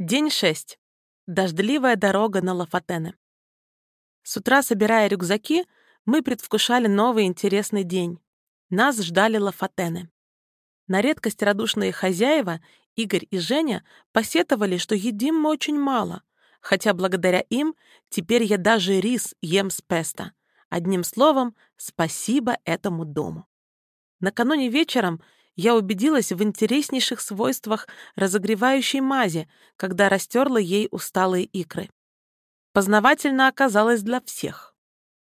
День 6. Дождливая дорога на Лафатене. С утра, собирая рюкзаки, мы предвкушали новый интересный день. Нас ждали Лафатены. На редкость радушные хозяева, Игорь и Женя, посетовали, что едим мы очень мало, хотя благодаря им теперь я даже рис ем с песто. Одним словом, спасибо этому дому. Накануне вечером я убедилась в интереснейших свойствах разогревающей мази, когда растерла ей усталые икры. Познавательно оказалось для всех.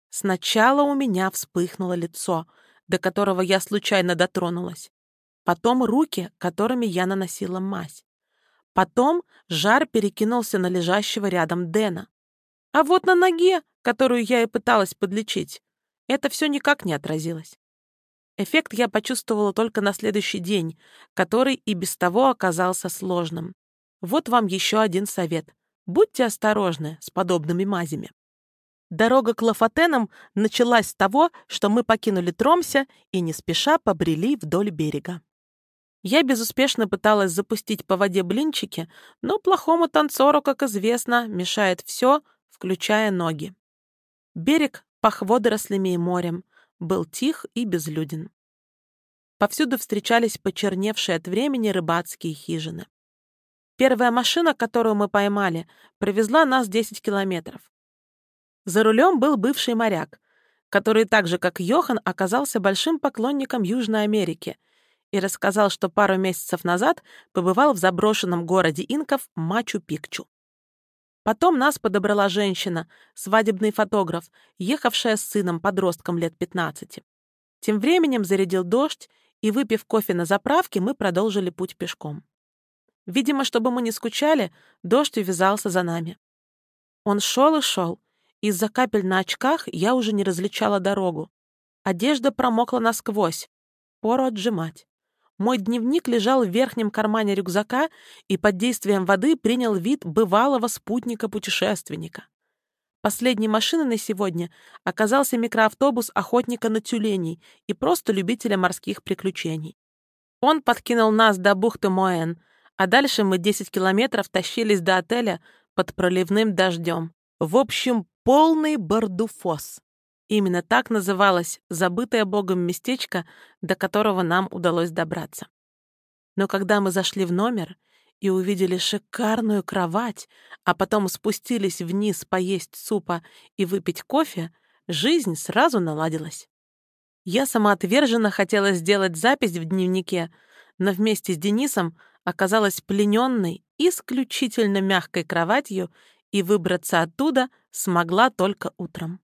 Сначала у меня вспыхнуло лицо, до которого я случайно дотронулась. Потом руки, которыми я наносила мазь. Потом жар перекинулся на лежащего рядом Дэна. А вот на ноге, которую я и пыталась подлечить, это все никак не отразилось. Эффект я почувствовала только на следующий день, который и без того оказался сложным. Вот вам еще один совет. Будьте осторожны с подобными мазями. Дорога к Лафатенам началась с того, что мы покинули Тромся и не спеша побрели вдоль берега. Я безуспешно пыталась запустить по воде блинчики, но плохому танцору, как известно, мешает все, включая ноги. Берег пах водорослями и морем, был тих и безлюден. Повсюду встречались почерневшие от времени рыбацкие хижины. Первая машина, которую мы поймали, провезла нас 10 километров. За рулем был бывший моряк, который так же, как Йохан, оказался большим поклонником Южной Америки и рассказал, что пару месяцев назад побывал в заброшенном городе инков Мачу-Пикчу. Потом нас подобрала женщина, свадебный фотограф, ехавшая с сыном, подростком лет 15. Тем временем зарядил дождь, и, выпив кофе на заправке, мы продолжили путь пешком. Видимо, чтобы мы не скучали, дождь увязался за нами. Он шел и шел. Из-за капель на очках я уже не различала дорогу. Одежда промокла насквозь. Пору отжимать. Мой дневник лежал в верхнем кармане рюкзака и под действием воды принял вид бывалого спутника-путешественника. Последней машиной на сегодня оказался микроавтобус охотника на тюленей и просто любителя морских приключений. Он подкинул нас до бухты Моэн, а дальше мы 10 километров тащились до отеля под проливным дождем. В общем, полный бардуфос. Именно так называлось забытое богом местечко, до которого нам удалось добраться. Но когда мы зашли в номер и увидели шикарную кровать, а потом спустились вниз поесть супа и выпить кофе, жизнь сразу наладилась. Я самоотверженно хотела сделать запись в дневнике, но вместе с Денисом оказалась плененной исключительно мягкой кроватью и выбраться оттуда смогла только утром.